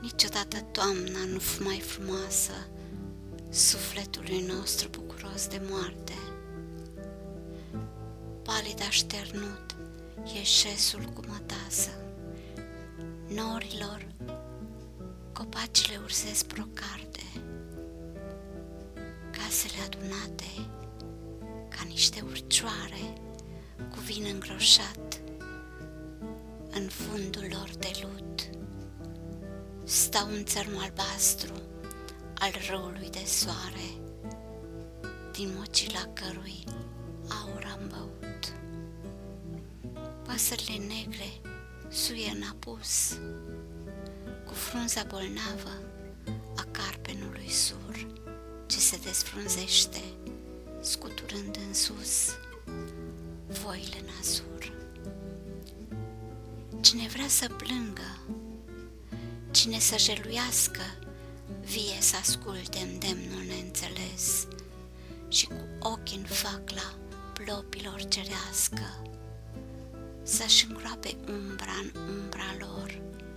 Niciodată toamna nu fu mai frumoasă sufletului nostru bucuros de moarte. Palid așternut e șesul cu mătasă. Norilor copacile ursesc procarde, casele adunate ca niște urcioare cu vin îngroșat în fundul lor de lut stau în țărm albastru al râului de soare, din mocila cărui aur am băut. Păsările negre suie în apus, cu frunza bolnavă a carpenului sur, ce se desfrunzește, scuturând în sus voile în azur. Cine vrea să plângă, Cine să jeluiască, vie să asculte îndemnul neînțeles și cu ochii în facla plopilor cerească, să-și îngroape umbra în umbra lor în șes.